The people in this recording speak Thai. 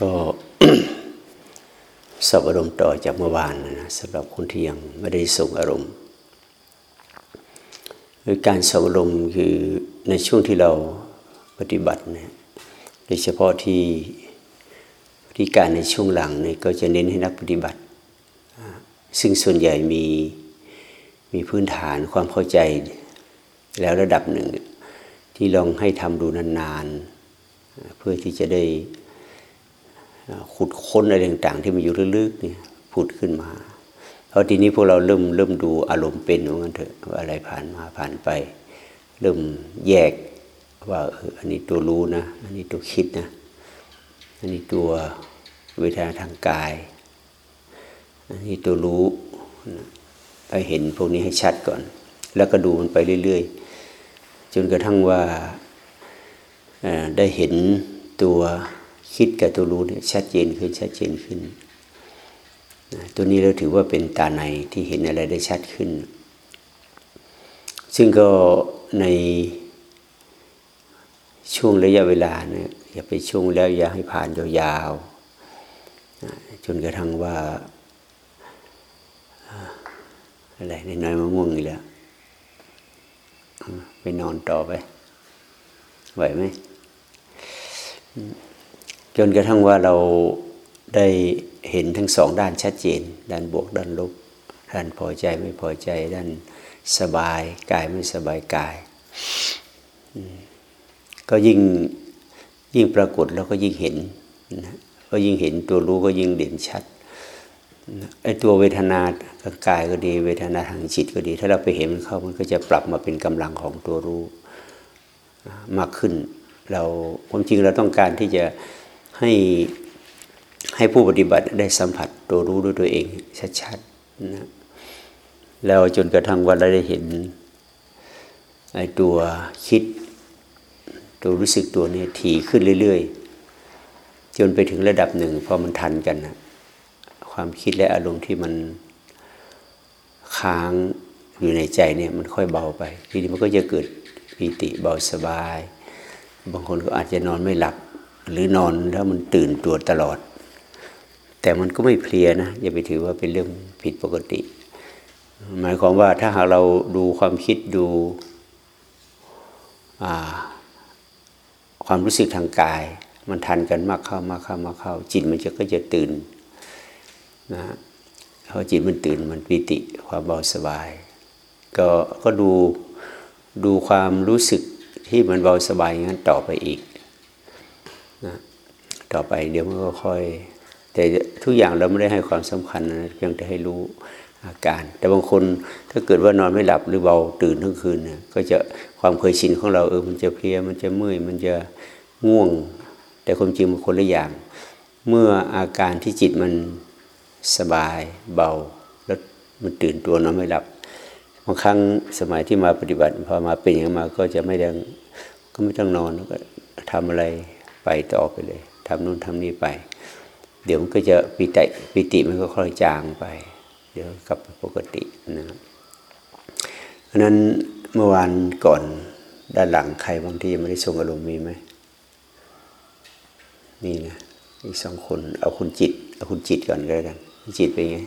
ก็สอบอารมณ์ต่อจากเมื่อวานนะสำหรับคนที่ยังไม่ได้ส่งอารมณ์คือการสอบอารมณ์คือในช่วงที่เราปฏิบัติเนี่ยโดยเฉพาะที่ที่การในช่วงหลังเนี่ยก็จะเน้นให้นักปฏิบัติ ซึ่งส่วนใหญ่มีมีพื้นฐานความเข้าใจแล้วระดับหนึ่ง ที่ลองให้ทำดูนานๆ เพื่อที่จะได้ ขุดค้นอะไรต่าง ๆ ที่มันอยู่ลึกๆเนี่ยผุดขึ้นมา เพราะทีนี้พวกเราเริ่มเริ่มดูอารมณ์เป็นว่างั้นเถอะว่าอะไรผ่านมาผ่านไป เริ่มแยกว่าเอออันนี้ตัวรู้นะ อันนี้ตัวคิดนะ อันนี้ตัวเวทนาทางกาย อันนี้ตัวรู้ไปเห็นพวกนี้ให้ชัดก่อน แล้วก็ดูมันไปเรื่อย ๆ จนกระทั่งว่าได้เห็นตัว คิดกับตัวรู้เนี่ยชัดเจนขึ้นชัดเจนขึ้นตัวนี้เราถือว่าเป็นตาในที่เห็นอะไรได้ชัดขึ้น ซึ่งก็ในช่วงระยะเวลาเนี่ยอย่าไปช่วงแล้วอย่าให้ผ่านยาวๆจนกระทั่งว่าอะไรในน้อยมะม่วงอีกแล้วไปนอนต่อไปไหวไหม จนกระทั่งว่าเราได้เห็นทั้งสองด้านชัดเจน ด้านบวกด้านลบด้านพอใจไม่พอใจด้านสบายกายไม่สบายกาย ก็ยิ่งยิ่งปรากฏแล้วก็ยิ่งเห็นนะก็ยิ่งเห็นตัวรู้ก็ยิ่งเด่นชัดไอ้ตัวเวทนาทางกายก็ดี เวทนาทางจิตก็ดี ถ้าเราไปเห็นมันเข้ามันก็จะปรับมาเป็นกำลังของตัวรู้มากขึ้น เราความจริงเราต้องการที่จะ ให้ให้ผู้ปฏิบัติได้สัมผัสตัวรู้ด้วยตัวเองชัดๆนะแล้วจนกระทั่งวันเราได้เห็นไอ้ตัวคิด ตัวรู้สึกตัวนี้ถี่ขึ้นเรื่อย ๆ จนไปถึงระดับหนึ่งพอมันทันกันนะความคิดและอารมณ์ที่มันค้างอยู่ในใจเนี่ยมันค่อยเบาไป ทีนี้มันก็จะเกิดปีติเบาสบาย บางคนก็อาจจะนอนไม่หลับ หรือนอนแล้วมันตื่นตัวตลอด แต่มันก็ไม่เพลียนะ อย่าไปถือว่าเป็นเรื่องผิดปกติ หมายความว่าถ้าหากเราดูความคิดดูความรู้สึกทางกาย มันทันกันมากเข้ามากเข้ามากเข้า จิตมันจะก็จะตื่นนะพอจิตมันตื่นมันปิติความเบาสบาย ก็ก็ดูดูความรู้สึกที่มันเบาสบายงั้นต่อไปอีก นะต่อไปเดี๋ยวมันก็ค่อย แต่ทุกอย่างเราไม่ได้ให้ความสำคัญนะเพียงแต่ให้รู้อาการ แต่บางคนถ้าเกิดว่านอนไม่หลับหรือเบาตื่นทั้งคืนเนี่ยก็จะความเคยชินของเราเออมันจะเพลียมันจะเมื่อยมันจะง่วง แต่ความจริงมันคนละอย่าง เมื่ออาการที่จิตมันสบายเบา แล้วมันตื่นตัวนอนไม่หลับบางครั้งสมัยที่มาปฏิบัติพอมาเป็นอย่างมาก็จะไม่ได้ก็ไม่ต้องนอนก็ทำอะไร ไปต่อไปเลยทำนู่นทำนี่ไป เดี๋ยวมันก็จะปิติปิติมันก็ค่อยจางไป เดี๋ยวกลับปกตินะครับเพราะนั้นเมื่อวานก่อนด้านหลังใครบางที่ยังไม่ได้ส่งอารมณ์มีไหมนี่นะอีกสองคนเอาคุณจิต เอาคุณจิตก่อนก็แล้วกันจิตเป็นไง